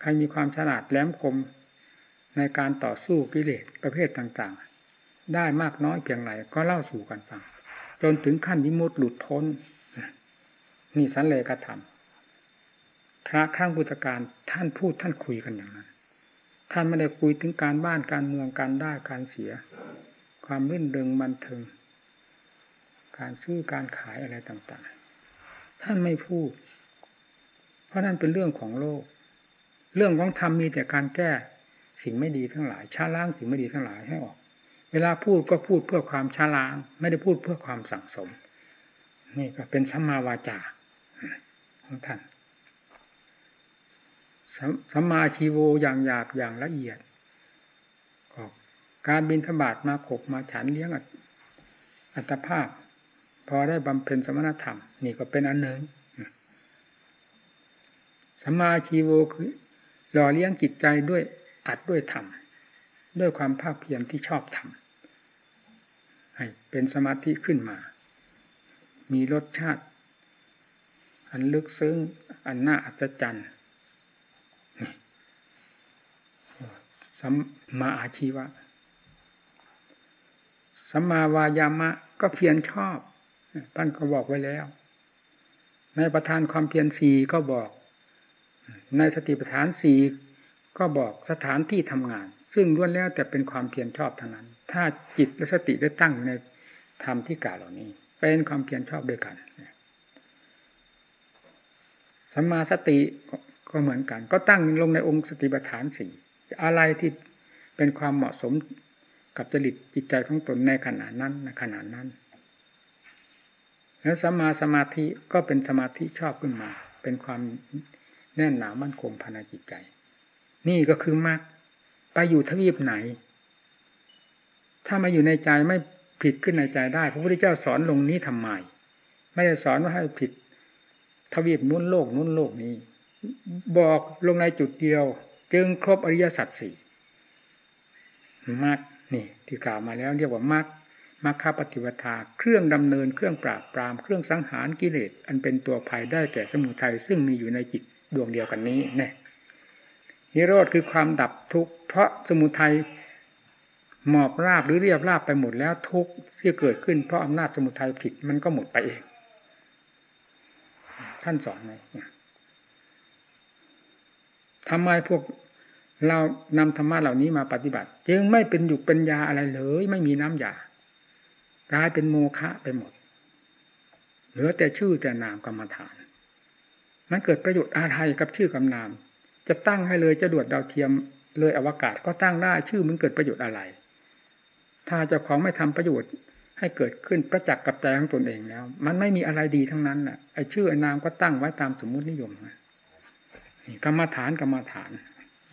ใครมีความฉลาดแหลมคมในการต่อสู้กิเลสประเภทต่างๆ ได้มากน้อยเพียงไรก็เล่าสู่กันฟัง จนถึงขั้นวิมุตติหลุดพ้นนี่สันเลกธรรมพระข้างพุทธการท่านพูดท่านคุยกันอย่างนั้น ท่านไม่ได้คุยถึงการบ้านการเมืองการได้การเสีย ความรื่นเริงบันเทิง การซื้อการขายอะไรต่างๆ ท่านไม่พูด เพราะนั่นเป็นเรื่องของโลก เรื่องของธรรมมีแต่การแก้สิ่งไม่ดีทั้งหลายชาล้างสิ่งไม่ดีทั้งหลายให้ออก เวลาพูดก็พูดเพื่อความชาล้าง ไม่ได้พูดเพื่อความสั่งสม นี่ก็เป็นสัมมาวาจาของท่านสัมมาชีโวอย่างหยาบอย่างละเอียด การบินธบาตมาขบมาฉันเลี้ยงอัตภาพ พอได้บำเพ็ญสมณธรรม นี่ก็เป็นอันหนึ่งสัมมาชีโวคือหล่อเลี้ยงจิตใจด้วยอัดด้วยธรรมด้วยความภาคเพียรที่ชอบธรรมให้เป็นสมาธิขึ้นมา มีรสชาติ อันลึกซึ้งอันน่าอัศจรรย์สัมมาอาชีวะ สัมมาวายามะก็เพียรชอบท่านก็บอกไว้แล้ว ในประธานความเพียรสี่ก็บอก ในสติปัฏฐานสี่ก็บอกสถานที่ทำงาน ซึ่งล้วนแล้วแต่เป็นความเพียรชอบเท่านั้น ถ้าจิตและสติได้ตั้งในธรรมที่กล่าวเหล่านี้ เป็นความเพียรชอบด้วยกันสัมมาสติก็เหมือนกัน ก็ตั้งลงในองค์สติปัฏฐานสี่อะไรที่เป็นความเหมาะสม กับจริตจิตใจของตนในขณะนั้นในขณะนั้น แล้วสัมมาสมาธิก็เป็นสมาธิชอบขึ้นมา เป็นความแน่นหนามั่นคงภายในจิตใจ นี่ก็คือมรรคไปอยู่ทวีปไหน ถ้ามาอยู่ในใจไม่ผิดขึ้นในใจได้พระพุทธเจ้าสอนลงนี้ทำไมไม่ได้สอนว่าให้ผิด ทวีปนู้นโลกนู้นโลกนี้ บอกลงในจุดเดียว จึงครบอริยสัจสี่มรรค นี่ที่กล่าวมาแล้วเรียกว่ามรรคมรรคปฏิปทาเครื่องดำเนินเครื่องปราบปราม เครื่องสังหารกิเลสอันเป็นตัวภัยได้แก่สมุทัยซึ่งมีอยู่ในจิตดวงเดียวกันนี้แน่นิโรธคือความดับทุกข์เพราะสมุทัยหมอบราบหรือเรียบราบไปหมดแล้วทุกข์ที่เกิดขึ้นเพราะอำนาจสมุทัยผิดมันก็หมดไปเอง ท่านสอนไหมทำไมพวก เรานำธรรมะเหล่านี้มาปฏิบัติ จึงไม่เป็นหยุกเป็นยาอะไรเลย ไม่มีน้ำยากลายเป็นโมฆะไปหมด เหลือแต่ชื่อแต่นามกรรมฐาน มันเกิดประโยชน์อะไรกับชื่อกับนาม จะตั้งให้เลยจะดวดดาวเทียมเลยอวกาศก็ตั้งได้ชื่อมันเกิดประโยชน์อะไร ถ้าเจ้าของไม่ทำประโยชน์ให้เกิดขึ้นประจักษ์กับใจของตนเองแล้ว มันไม่มีอะไรดีทั้งนั้นแหละไอ้ชื่อไอ้นามก็ตั้งไว้ตามสมมุตินิยมกรรมฐานกรรมฐาน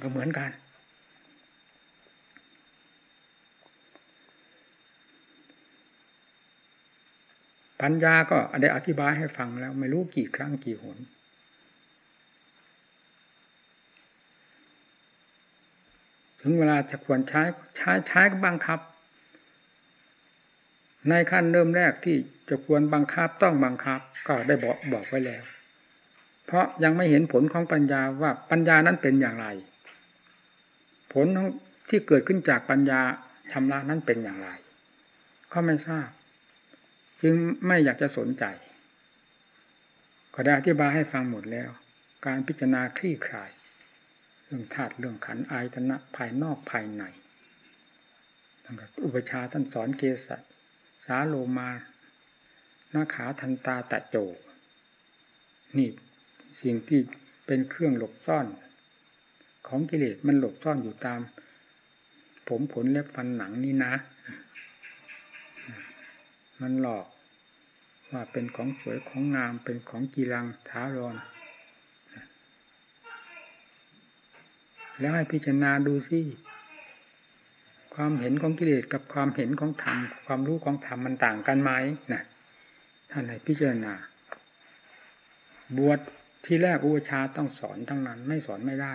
ก็เหมือนกัน ปัญญาก็ได้อธิบายให้ฟังแล้วไม่รู้กี่ครั้งกี่หนถึงเวลาจะควรใช้ใช้ใช้บังคับ ในขั้นเริ่มแรกที่จะควรบังคับต้องบังคับ ก็ได้บอกบอกไว้แล้ว เพราะยังไม่เห็นผลของปัญญาว่าปัญญานั้นเป็นอย่างไร ผลที่เกิดขึ้นจากปัญญาชำระนั้นเป็นอย่างไร ก็ไม่ทราบ จึงไม่อยากจะสนใจ ก็ได้อธิบายให้ฟังหมดแล้ว การพิจารณาคลี่คลาย เรื่องธาตุเรื่องขันอายตนะภายนอกภายในตั้งแต่อุปชาท่านสอนเกศสาโลมาหน้าขาทันตาตะโจ นี่สิ่งที่เป็นเครื่องหลบซ่อน ของกิเลสมันหลบซ่อนอยู่ตาม ผมขนเล็บฟันหนังนี่นะ มันหลอกว่าเป็นของสวยของงามเป็นของกีรังท้ารอน แล้วให้พิจารณาดูสิความเห็นของกิเลสกับความเห็นของธรรมความรู้ของธรรมมันต่างกันไหมนะท่านให้พิจารณา บวชที่แรกอุชาต้องสอนทั้งนั้น ไม่สอนไม่ได้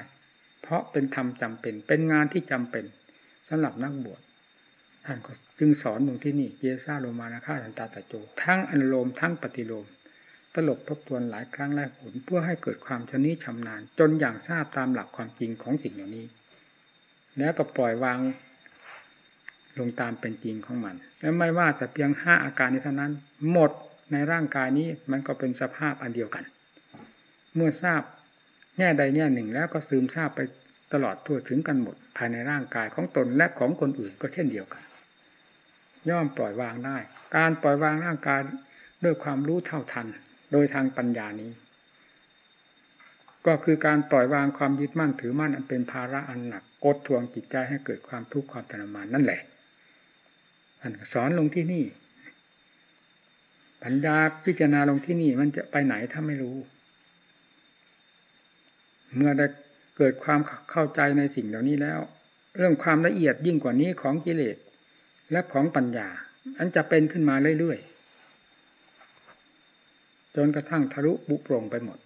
เพราะเป็นธรรมจำเป็น เป็นงานที่จำเป็นสำหรับนักบวชท่านก็จึงสอนลงที่นี่เยซาโลมานาคาสันตาตะโจ ทั้งอนุโลมทั้งปฏิโลม ตลบทบทวนหลายครั้งหลายหนเพื่อให้เกิดความชนิชำนาญ จนอย่างทราบตามหลักความจริงของสิ่งเหล่านี้ แล้วก็ปล่อยวางลงตามเป็นจริงของมัน และไม่ว่าแต่เพียงห้าอาการนี้เท่านั้น หมดในร่างกายนี้มันก็เป็นสภาพอันเดียวกัน เมื่อทราบ แง่ใดแง่หนึ่งแล้วก็ซึมทราบไปตลอดทั่วถึงกันหมด ภายในร่างกายของตนและของคนอื่นก็เช่นเดียวกัน ย่อมปล่อยวางได้ การปล่อยวางร่างกายด้วยความรู้เท่าทัน โดยทางปัญญานี้ ก็คือการปล่อยวางความยึดมั่นถือมั่นอันเป็นภาระอันหนักกดทวงจิตใจให้เกิดความทุกข์ความทรมานนั่นแหละท่านสอนลงที่นี่ ปัญญาพิจารณาลงที่นี่มันจะไปไหนถ้าไม่รู้ เมื่อได้เกิดความเข้าใจในสิ่งเหล่านี้แล้ว เรื่องความละเอียดยิ่งกว่านี้ของกิเลสและของปัญญา อันจะเป็นขึ้นมาเรื่อยๆ จนกระทั่งทะลุบุโปร่งไปหมด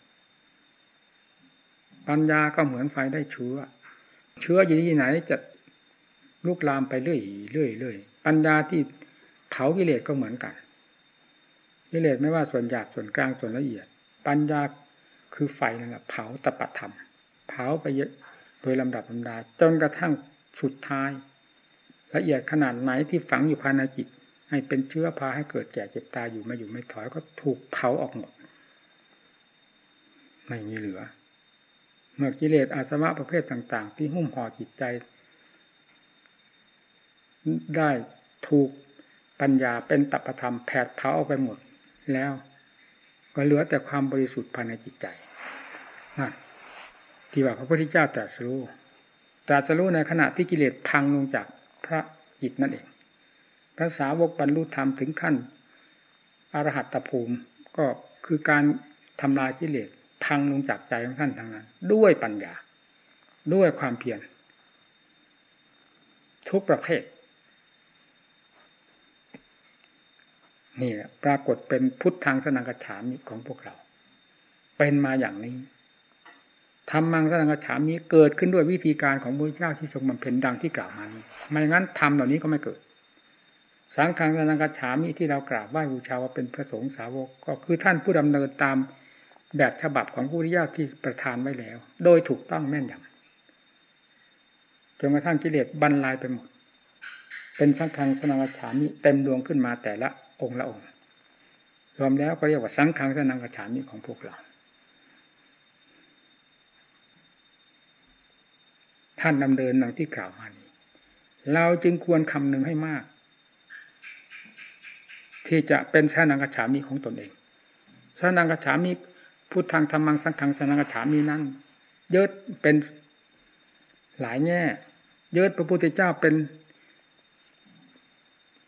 ปัญญาก็เหมือนไฟได้เชื้อ เชื้ออยู่ที่ไหนจะลุกลามไปเรื่อยเรื่อยเรื่อยปัญญาที่เผากิเลสก็เหมือนกันกิเลสไม่ว่าส่วนหยาบส่วนกลางส่วนละเอียด ปัญญา คือไฟนั่นแหละเผาตปะธรรม เผาไปเยอะโดยลำดับลำดาจนกระทั่งสุดท้าย ละเอียดขนาดไหนที่ฝังอยู่ภายในจิต ให้เป็นเชื้อพาให้เกิดแก่เจ็บตายอยู่ไม่อยู่ไม่ถอยก็ถูกเผาออกหมด ไม่มีเหลือ เมื่อกิเลสอาสวะประเภทต่าง ๆ ที่หุ้มห่อจิตใจ ได้ถูกปัญญาเป็นตัปธรรมแผดเผาออกไปหมดแล้ว ก็เหลือแต่ความบริสุทธิ์ภายในจิตใจนั่นที่ว่าพระพุทธเจ้าตรัสรู้ตรัสรู้ในขณะที่กิเลสพังลงจากพระจิตนั่นเอง พระสาวกบรรลุธรรมถึงขั้นอรหัตตภูมิก็คือการทำลายกิเลสพังลงจากใจของท่านทั้งนั้น ด้วยปัญญา ด้วยความเพียรทุกประเภท นี่ปรากฏเป็นพุทธทางสนังกระฉามิของพวกเรา เป็นมาอย่างนี้ทำมังสนังกระฉามิเกิดขึ้นด้วยวิธีการของพระเจ้าที่ทรงบำเพ็ญดังที่กล่าวมานี้ไม่งั้นทำเหล่านี้ก็ไม่เกิด สังฆังสนังกัจฉามิที่เรากราบไหว้บูชาว่าเป็นพระสงฆ์สาวก ก็คือท่านผู้ดำเนินตามแบบฉบับของผู้ที่ยาที่ประทานไว้แล้ว โดยถูกต้องแม่นยำจนกระทั่งกิเลสบรรลัยไปหมด เป็นสังฆังสนังกัจฉามิเต็มดวงขึ้นมาแต่ละ องค์ละองค์รวมแล้วก็เรียกว่าสังฆังสนังกัจฉามิของพวกเรา ท่านดำเนินดังที่กล่าวมานี้ เราจึงควรคำนึงให้มาก ที่จะเป็นชานังกระฉามีของตนเองชานังกระฉามีพุทธังธรรมังสังฆังสนังกระฉามีนั้นเยึดเป็นหลายแง่เยึดพระพุทธเจ้าเป็น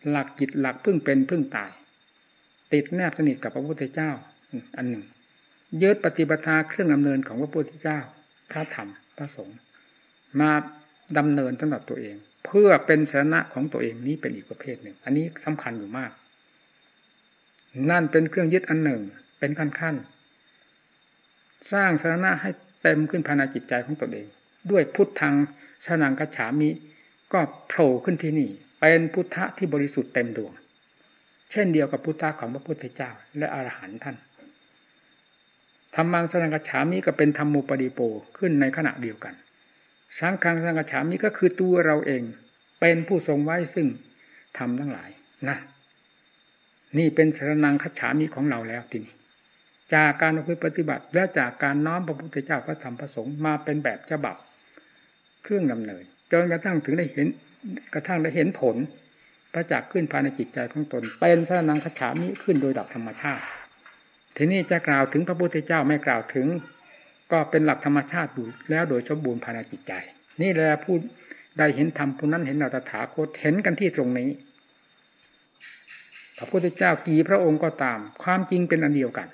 หลักจิตหลักพึ่งเป็นพึ่งตาย ติดแนบสนิทกับพระพุทธเจ้า อันหนึ่งยึดปฏิปทาเครื่องดำเนินของพระพุทธเจ้า พระธรรมพระสงฆ์มาดำเนินสำหรับตัวเอง เพื่อเป็นสาระของตัวเองนี้เป็นอีกประเภทหนึ่ง อันนี้สำคัญอยู่มาก นั่นเป็นเครื่องยึดอันหนึ่ง เป็นขั้นขั้นสร้างสาระให้เต็มขึ้นภายในจิตใจของตนเอง ด้วยพุทธังสนังกัจฉามิ ก็โผล่ขึ้นที่นี่ เป็นพุทธะที่บริสุทธิ์เต็มดวง เช่นเดียวกับพุทธะของพระพุทธเจ้า และอรหันต์ท่านธรรมังสนังกฉามิก็เป็นธรรมูปดีโปขึ้นในขณะเดียวกันสังฆังสังกฉามิก็คือตัวเราเอง เป็นผู้ทรงไว้ซึ่งทำทั้งหลายนะนี่เป็นสรนังคัจฉามิของเราแล้วทีนี้จากการปฏิบัติ และจากการน้อมพระพุทธเจ้าพระธรรมพระสงฆ์มาเป็นแบบฉบับ เครื่องดำเนินจนกระทั่งถึงได้เห็น กระทั่งได้เห็นผลประจักษ์ขึ้นภายในจิตใจของตน เป็นสนังขฉามิขึ้นโดยดับธรรมชาติ ทีนี้จะกล่าวถึงพระพุทธเจ้าไม่กล่าวถึง ก็เป็นหลักธรรมชาติอยู่แล้วโดยสมบูรณ์ภายในจิตใจ นี่แหละพูดได้เห็นธรรมผู้นั้นเห็นเราตถาคตเห็นกันที่ตรงนี้ พระพุทธเจ้ากี่พระองค์ก็ตาม ความจริงเป็นอันเดียวกัน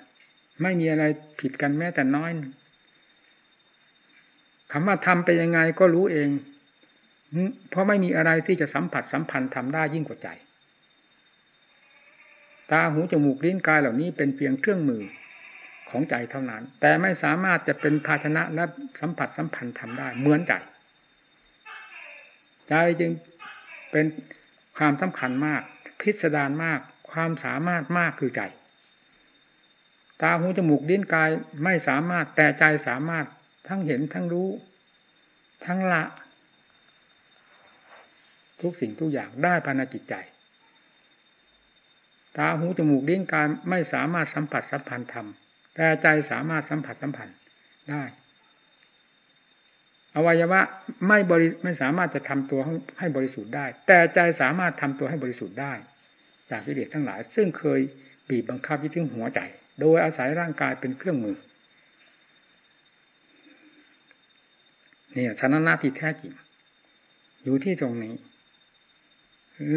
ไม่มีอะไรผิดกันแม้แต่น้อยคำว่าทำไปยังไงก็รู้เอง เพราะไม่มีอะไรที่จะสัมผัสสัมพันธ์ทำได้ยิ่งกว่าใจ ตาหูจมูกลิ้นกายเหล่านี้เป็นเพียงเครื่องมือของใจเท่านั้น แต่ไม่สามารถจะเป็นภาชนะและสัมผัสสัมพันธ์ทำได้ เหมือนใจ ใจจึงเป็นความสำคัญมาก พิสดารมาก ความสามารถมากคือใจ ตาหูจมูกลิ้นกายไม่สามารถแต่ใจสามารถทั้งเห็นทั้งรู้ ทั้งละ ทุกสิ่งทุกอย่างได้ภายในจิตใจ ตาหูจมูกลิ้นกายไม่สามารถสัมผัสสัมพันธ์ธรรมแต่ใจสามารถสัมผัสสัมพันธ์ได้ อวัยวะไม่บริไม่สามารถจะทำตัวให้บริสุทธิ์ได้ แต่ใจสามารถทำตัวให้บริสุทธิ์ได้ จากกิเลสทั้งหลาย ซึ่งเคยบีบบังคับยึดถึงหัวใจ โดยอาศัยร่างกายเป็นเครื่องมือเนี่ยชนะนาที่แท้จริงอยู่ที่ตรงนี้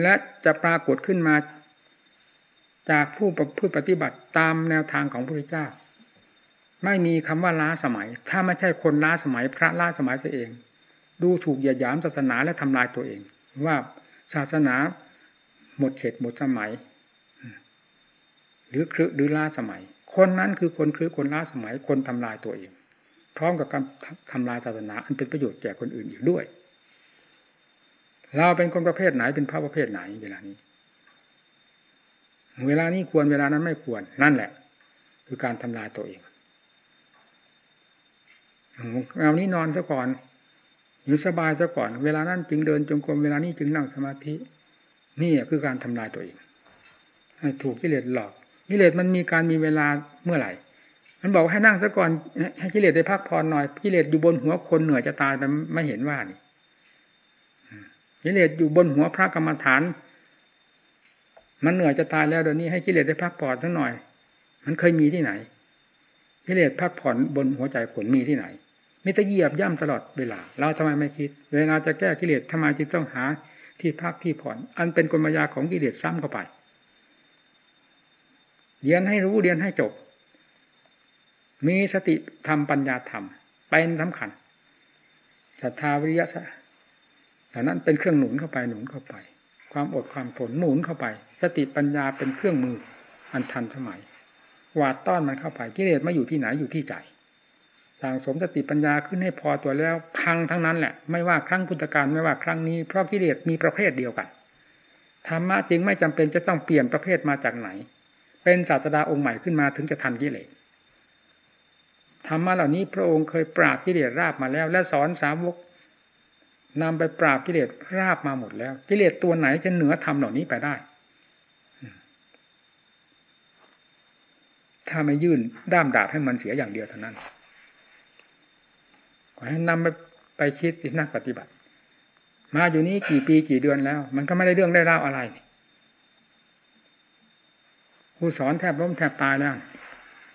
และจะปรากฏขึ้นมา จากผู้ผู้ปฏิบัติตามแนวทางของพระพุทธเจ้า ไม่มีคำว่าล้าสมัย ถ้าไม่ใช่คนล้าสมัยพระล้าสมัยเสียเอง ดูถูกเหยียดหยามศาสนาและทำลายตัวเอง ว่าศาสนาหมดเขตหมดสมัย หรือครือหรือล้าสมัย คนนั้นคือคนคือคนล้าสมัยคนทำลายตัวเอง พร้อมกับการทำลายศาสนาอันเป็นประโยชน์แก่คนอื่นอีกด้วย เราเป็นคนประเภทไหนเป็นพระประเภทไหนเวลานี้ เวลานี้ควรเวลานั้นไม่ควรนั่นแหละ คือการทำลายตัวเองเอานี้นอนซะก่อนอยู่สบายซะก่อน เวลานั้นจึงเดินจงกรมเวลานี้จึงนั่งสมาธิ นี่คือการทำลายตัวเองให้ถูกกิเลสหลอกกิเลสมันมีการมีเวลาเมื่อไหร่ มันบอกให้นั่งซะก่อนให้กิเลสได้พักผ่อนหน่อยกิเลสอยู่บนหัวคนเหนื่อยจะตายไปไม่เห็นว่านี่ กิเลสอยู่บนหัวพระกรรมฐาน มันเหนื่อยจะตายแล้วเดี๋ยวนี้ให้กิเลสได้พักผ่อนสักหน่อย มันเคยมีที่ไหน กิเลสพักผ่อนบนหัวใจผลมีที่ไหนมีแต่เหยียบย่ำตลอดเวลา เราทำไมไม่คิด เวลาจะแก้กิเลสทำไมจึงต้องหาที่พักที่ผ่อน อันเป็นกลมายาของกิเลสซ้ำเข้าไปเรียนให้รู้เรียนให้จบ มีสติธรรมปัญญาธรรมเป็นสำคัญศรัทธาวิริยะ แต่นั้นเป็นเครื่องหนุนเข้าไปหนุนเข้าไป ความอดความทนหนุนเข้าไป สติปัญญาเป็นเครื่องมืออันทันสมัยหวาดต้อนมันเข้าไปกิเลสไม่อยู่ที่ไหนอยู่ที่ใจสั่งสมสติปัญญาขึ้นให้พอตัวแล้วพังทั้งนั้นแหละ ไม่ว่าครั้งพุทธการไม่ว่าครั้งนี้เพราะกิเลสมีประเภทเดียวกันธรรมะจึงไม่จำเป็นจะต้องเปลี่ยนประเภทมาจากไหน เป็นศาสดาองค์ใหม่ขึ้นมาถึงจะทันกิเลสธรรมะเหล่านี้พระองค์เคยปราบกิเลสราบมาแล้ว และสอนสาวก นำไปปราบกิเลสราบมาหมดแล้ว กิเลสตัวไหนจะเหนือธรรมเหล่านี้ไปได้ ถ้าไม่ยื่นด้ามดาบให้มันเสียอย่างเดียวเท่านั้นขอให้นำไปไปคิดนักปฏิบัติ มาอยู่นี้กี่ปีกี่เดือนแล้ว มันก็ไม่ได้เรื่องได้เล่าอะไรผู้สอนแทบล้มแทบตายแล้ว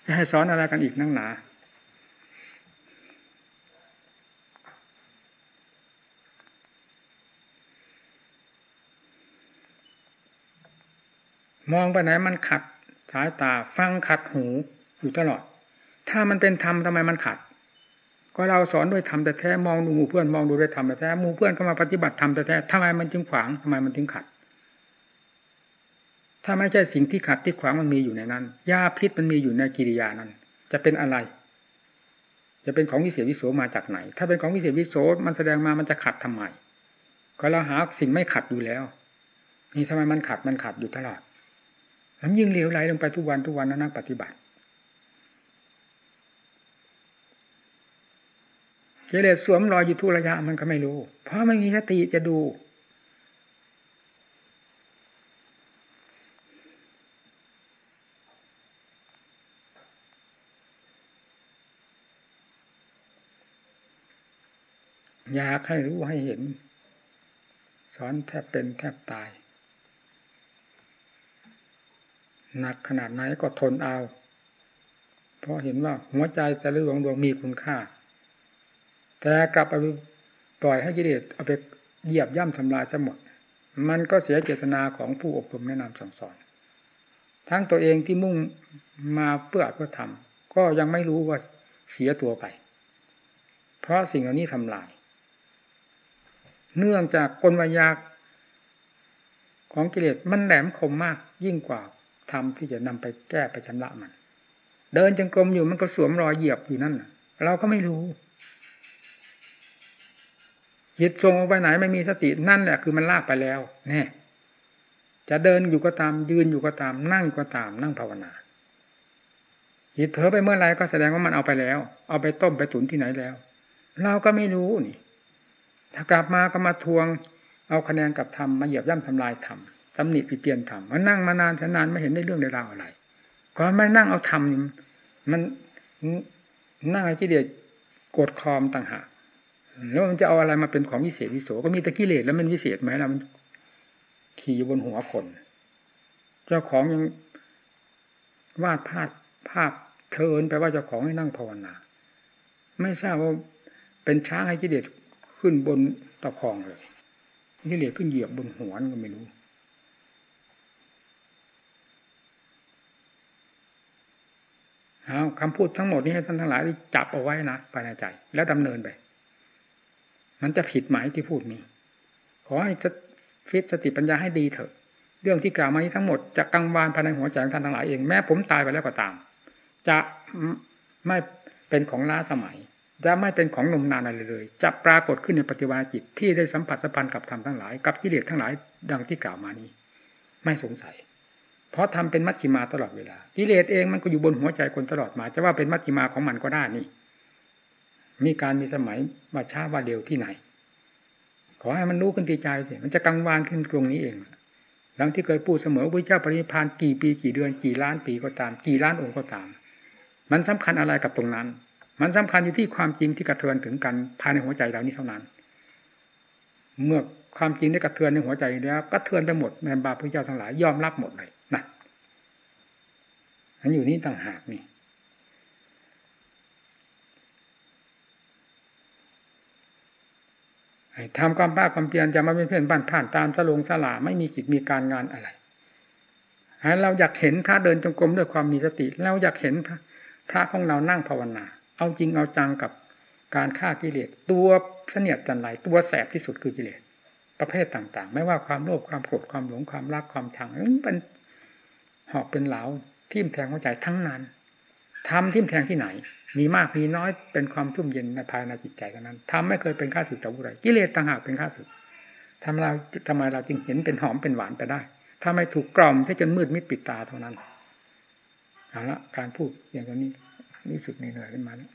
จะให้สอนอะไรกันอีกนั่งหนา มองไปไหนมันขัดสายตาฟังขัดหูอยู่ตลอด ถ้ามันเป็นธรรมทำไมมันขัด ก็เราสอนด้วยธรรมแต่แท้มองดูหมู่เพื่อนมองดูด้วยธรรมแต่แท้หมู่เพื่อนก็มาปฏิบัติธรรมแต่แท้ทำไมมันจึงขวางทำไมมันถึงขัด ถ้าไม่ใช่สิ่งที่ขัดที่ขวางมันมีอยู่ในนั้นยาพิษมันมีอยู่ในกิริยานั้น จะเป็นอะไร จะเป็นของวิเศษวิโสมาจากไหน ถ้าเป็นของวิเศษวิโสมันแสดงมามันจะขัดทำไมก็เราหาสิ่งไม่ขัดอยู่แล้วนี่ทำไมมันขัดมันขัดอยู่ตลอด มันยิ่งเหลวไหลลงไปทุกวันทุกวันนักปฏิบัติเกเรสวมรอยอยู่ทุระยะมันก็ไม่รู้ เพราะไม่มีสติจะดู อยากให้รู้ให้เห็น สอนแทบเป็นแทบตาย หนักขนาดไหนก็ทนเอา เพราะเห็นว่าหัวใจแต่ละดวงดวงมีคุณค่า แต่กลับเอาปล่อยให้กิเลสเอาไปเหยียบย่ำทำลายจะหมด มันก็เสียเจตนาของผู้อบรมแนะนำสั่งสอน ทั้งตัวเองที่มุ่งมาเพื่อเพื่อทำก็ยังไม่รู้ว่าเสียตัวไป เพราะสิ่งเหล่านี้ทำลาย เนื่องจากกลวิยาของกิเลสมันแหลมคมมากยิ่งกว่า ธรรมที่จะนำไปแก้ไปชำระมัน เดินจงกรมอยู่มันก็สวมรอยเหยียบอยู่นั่นเราก็ไม่รู้จิตทรงออกไปไหนไม่มีสตินั่นแหละคือมันลากไปแล้วแน่จะเดินอยู่ก็ตามยืนอยู่ก็ตาม นั่งก็ตามนั่งภาวนาจิตเผลอไปเมื่อไรก็แสดงว่ามันเอาไปแล้ว เอาไปต้มไปตุ๋นที่ไหนแล้ว เราก็ไม่รู้นี่ ถ้ากลับมาก็มาทวง เอาคะแนนกับธรรมมาเหยียบย่ำทำลายธรรม ตำหนิปีเตียนทำมันนั่งมานานแสนานไม่เห็นได้เรื่องได้ราวอะไรก็ไม่นั่งเอาทำมันนั่งไอ้กิเลสกดคอมต่างหากแล้วมันจะเอาอะไรมาเป็นของวิเศษวิโสก็มีตะกิเลสแล้วมันวิเศษไหมล่ะมัน ขี่อยู่บนหัวคนเจ้าของยังวาดภาพภาพเทินไปว่าเจ้าของให้นั่งภาวนาไม่ทราบว่าเป็นช้างให้กิเลสขึ้นบนตะพองเลยกิเลสขึ้นเหยียบบนหัวก็ไม่รู้ เอาคำพูดทั้งหมดนี้ให้ท่านทั้งหลายจับเอาไว้นะภายในใจ แล้วดำเนินไป มันจะผิดหมายที่พูดนี้ ขอให้ฟิตสติปัญญาให้ดีเถอะ เรื่องที่กล่าวมานี้ทั้งหมดจะกังวานภายในหัวใจของท่านทั้งหลายเองแม้ผมตายไปแล้วก็ตาม จะไม่เป็นของล้าสมัย จะไม่เป็นของนมนานอะไรเลย จะปรากฏขึ้นในปฏิวัติจิตที่ได้สัมผัสสัมพันธ์กับธรรมทั้งหลาย กับกิเลสทั้งหลาย ดังที่กล่าวมานี้ ไม่สงสัย เพราะทำเป็นมัชชิมาตลอดเวลากิเลสเองมันก็อยู่บนหัวใจคนตลอดมา จะว่าเป็นมัชชิมาของมันก็ได้นี่ มีการมีสมัยมาช้าว่าเดียวที่ไหน ขอให้มันรู้ขึ้นทีใจสิมันจะกังวานขึ้นตรงนี้เองหลังที่เคยพูดเสมอพระเจ้าปรินิพานกี่ปีกี่เดือนกี่ล้านปีก็ตาม กี่ล้านองค์ก็ตาม มันสำคัญอะไรกับตรงนั้น มันสำคัญอยู่ที่ความจริงที่กระเทือนถึงกันภายในหัวใจเรานี้เท่านั้น เมื่อความจริงได้กระเทือนในหัวใจแล้วกระเทือนไปหมดในบาปพระเจ้าทั้งหลายยอมรับหมดเลย มันอยู่นี่ต่างหากนี่ทำความภาคความเพียรจะมาเป็นเพื่อนบ้านผ่านตามสลงสลาไม่มีกิจมีการงานอะไรเราอยากเห็นพระเดินจงกรมด้วยความมีสติ เราอยากเห็นพระพระของเรานั่งภาวนา เอาจริงเอาจังกับการฆ่ากิเลสตัวเสนียดจันไรตัวแสบที่สุดคือกิเลสประเภทต่าง ๆ ไม่ว่าความโลภความโกรธความหลงความรักความชังมันเป็นหอกเป็นเหลา ทิ่มแทงหัวใจทั้งนั้นทำทิ่มแทงที่ไหน มีมากมีน้อยเป็นความทุ่มเย็นในภายในจิตใจเท่านั้นทำไม่เคยเป็นข้าศึกต่อผู้ใดกิเลสต่างหากเป็นข้าศึกทำเราทำไมเราจึงเห็นเป็นหอมเป็นหวานไปได้ ถ้าไม่ถูกกล่อมใช่จนมืดมิดปิดตาเท่านั้นเอาละการพูดอย่างนี้รู้สึกเหนื่อยขึ้นมาแล้ว